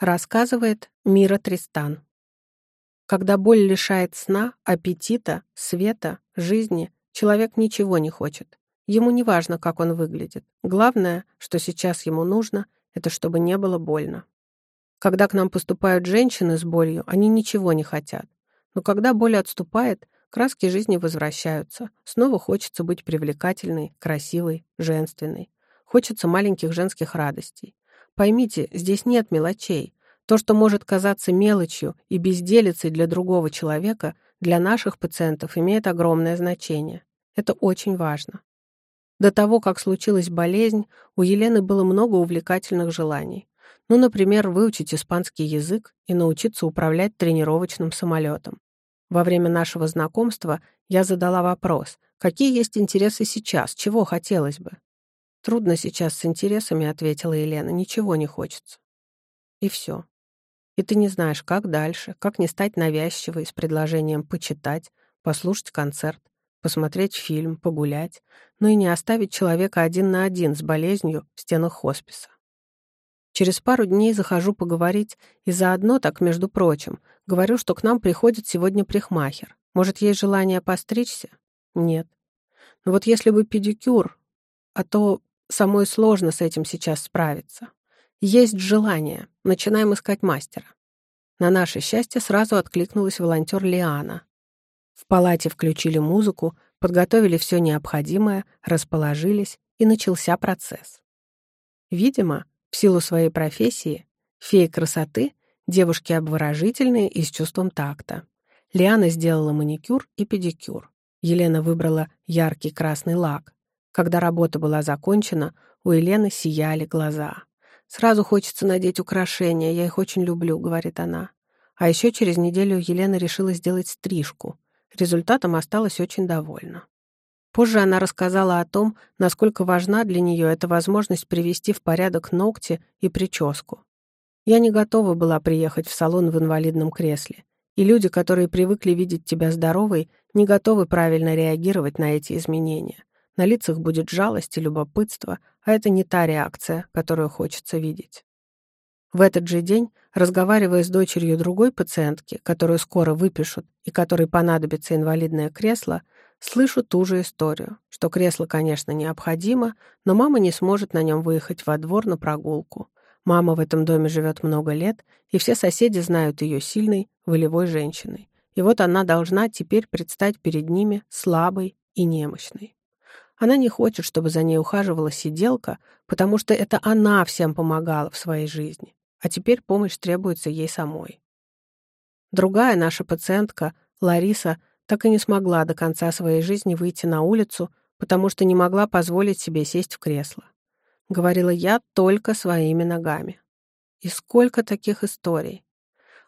Рассказывает Мира Тристан. Когда боль лишает сна, аппетита, света, жизни, человек ничего не хочет. Ему не важно, как он выглядит. Главное, что сейчас ему нужно, это чтобы не было больно. Когда к нам поступают женщины с болью, они ничего не хотят. Но когда боль отступает, краски жизни возвращаются. Снова хочется быть привлекательной, красивой, женственной. Хочется маленьких женских радостей. Поймите, здесь нет мелочей. То, что может казаться мелочью и безделицей для другого человека, для наших пациентов имеет огромное значение. Это очень важно. До того, как случилась болезнь, у Елены было много увлекательных желаний. Ну, например, выучить испанский язык и научиться управлять тренировочным самолетом. Во время нашего знакомства я задала вопрос, какие есть интересы сейчас, чего хотелось бы. «Трудно сейчас с интересами», — ответила Елена, — «ничего не хочется». И все. И ты не знаешь, как дальше, как не стать навязчивой с предложением почитать, послушать концерт, посмотреть фильм, погулять, но и не оставить человека один на один с болезнью в стенах хосписа. Через пару дней захожу поговорить, и заодно так, между прочим, говорю, что к нам приходит сегодня прихмахер. Может, есть желание постричься? Нет. Но вот если бы педикюр, а то Самой сложно с этим сейчас справиться. Есть желание. Начинаем искать мастера. На наше счастье сразу откликнулась волонтер Лиана. В палате включили музыку, подготовили все необходимое, расположились, и начался процесс. Видимо, в силу своей профессии, феи красоты — девушки обворожительные и с чувством такта. Лиана сделала маникюр и педикюр. Елена выбрала яркий красный лак. Когда работа была закончена, у Елены сияли глаза. «Сразу хочется надеть украшения, я их очень люблю», — говорит она. А еще через неделю Елена решила сделать стрижку. Результатом осталась очень довольна. Позже она рассказала о том, насколько важна для нее эта возможность привести в порядок ногти и прическу. Я не готова была приехать в салон в инвалидном кресле, и люди, которые привыкли видеть тебя здоровой, не готовы правильно реагировать на эти изменения. На лицах будет жалость и любопытство, а это не та реакция, которую хочется видеть. В этот же день, разговаривая с дочерью другой пациентки, которую скоро выпишут и которой понадобится инвалидное кресло, слышу ту же историю, что кресло, конечно, необходимо, но мама не сможет на нем выехать во двор на прогулку. Мама в этом доме живет много лет, и все соседи знают ее сильной, волевой женщиной. И вот она должна теперь предстать перед ними слабой и немощной. Она не хочет, чтобы за ней ухаживала сиделка, потому что это она всем помогала в своей жизни, а теперь помощь требуется ей самой. Другая наша пациентка, Лариса, так и не смогла до конца своей жизни выйти на улицу, потому что не могла позволить себе сесть в кресло. Говорила я только своими ногами. И сколько таких историй.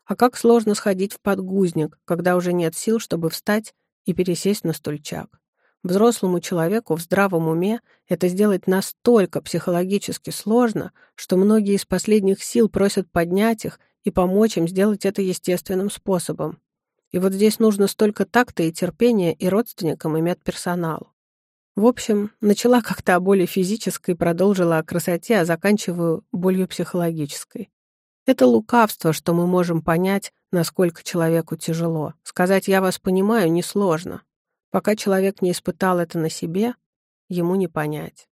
А как сложно сходить в подгузник, когда уже нет сил, чтобы встать и пересесть на стульчак. Взрослому человеку в здравом уме это сделать настолько психологически сложно, что многие из последних сил просят поднять их и помочь им сделать это естественным способом. И вот здесь нужно столько такта и терпения и родственникам, и медперсоналу. В общем, начала как-то о боли физической, продолжила о красоте, а заканчиваю болью психологической. Это лукавство, что мы можем понять, насколько человеку тяжело. Сказать «я вас понимаю» несложно. Пока человек не испытал это на себе, ему не понять.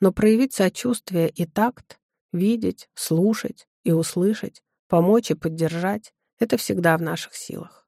Но проявить сочувствие и такт, видеть, слушать и услышать, помочь и поддержать — это всегда в наших силах.